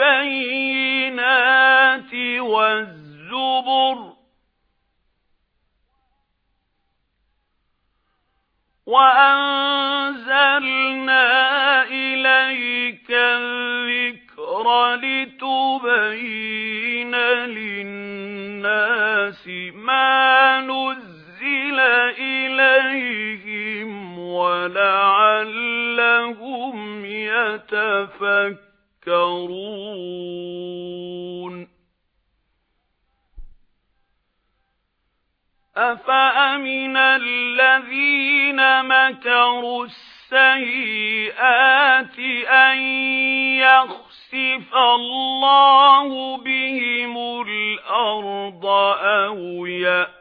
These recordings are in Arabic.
بِالْبَيِّنَاتِ وَالزُّبُرِ وَأَنزَلْنَا إِلَيْكَ الذِّكْرَ لِتُبَيِّنَ وَلَعَلَّهُمْ يَتَفَكَّرُونَ أَفَأَمِنَ الَّذِينَ مَكَرُوا السَّيِّئَاتِ أَن يَخْسِفَ اللَّهُ بِهِمُ الْأَرْضَ أَوْ يَأْتِيَهُمُ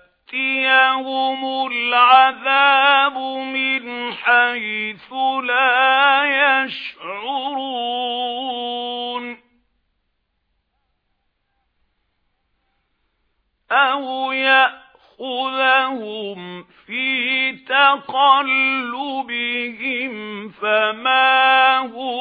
الْعَذَابُ مِنْ حَيْثُ لَا يَشْعُرُونَ. أَوْ يَأْخُذَهُمْ فِي تَقَلُّبِهِمْ فَمَا هُمْ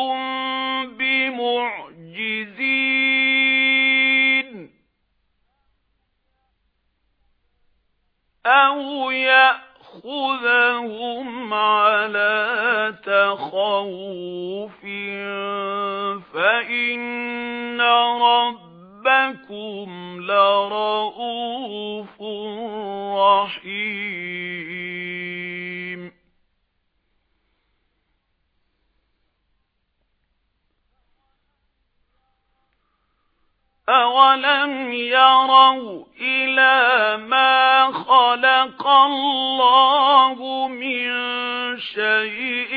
أَوْ يَأْخُذَهُمْ عَلَى تَخَوُّفٍ فَإِنَّ رَبَّكُمْ لَرَءُوفٌ رَحِيمٌ. أَوَلَمْ يَرَوْا إِلَى مَا خَلَقَ اللَّهُ مِنْ شَيْءٍ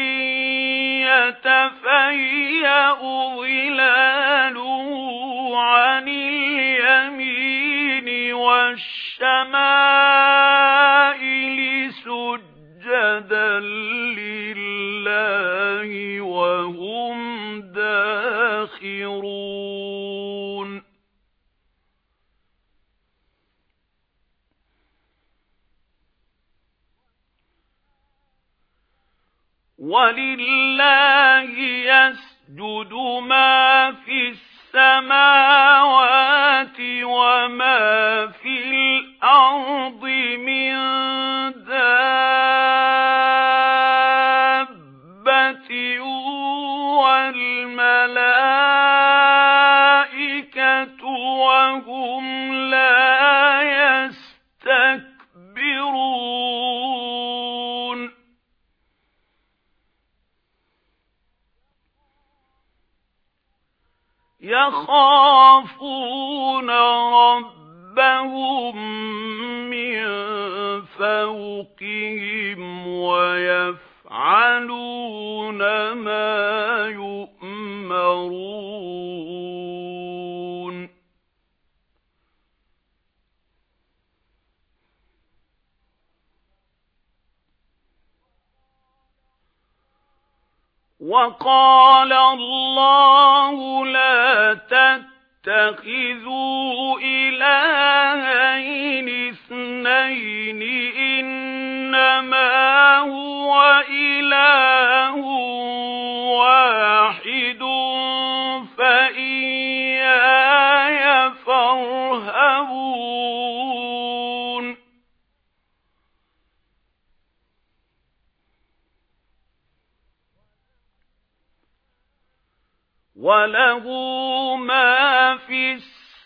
يَتَفَيَّأُ ظِلَالُهُ عَنِ الْيَمِينِ وَالشَّمَائِلِ وَلِلَّهِ يَسْجُدُ مَا فِي السَّمَاوَاتِ وَمَا فِي الْأَرْضِ مِن دَابَّةٍ وَالْمَلَائِكَةُ وَهُمْ لَا يَخَافُونَ رَبَّهُم مِّن فَوْقِهِمْ وَقَالَ اللَّهُ لَا تَتَّخِذُوا إِلَٰهَيْنِ اثْنَيْنِ إِنَّمَا هُوَ إِلَٰهٌ وَاحِدٌ. وَلَهُ مَا فِي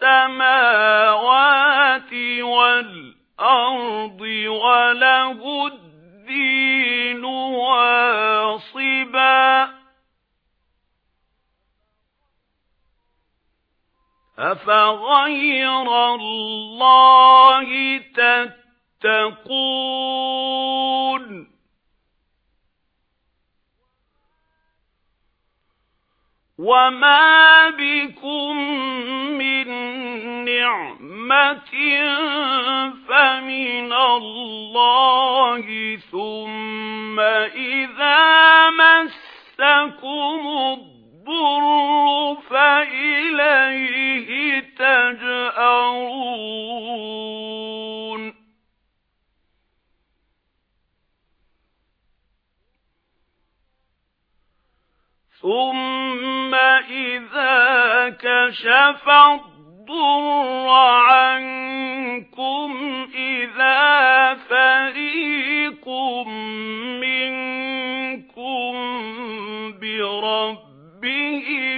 السَّمَاوَاتِ وَالْأَرْضِ وَلَهُ الدِّينُ وَاصِبًا أَفَغَيْرَ اللَّهِ تَتَّقُونَ تتقون وَمَا بِكُم مِّن نِّعْمَةٍ فَمِنَ اللَّهِ ثُمَّ إِذَا مَسَّكُمُ الضُّرُّ فَإِلَيْهِ كَشَفَ الضُّرَّ عَنكُمْ إِذَا فَرِيقٌ مِنْكُمْ بِرَبِّهِمْ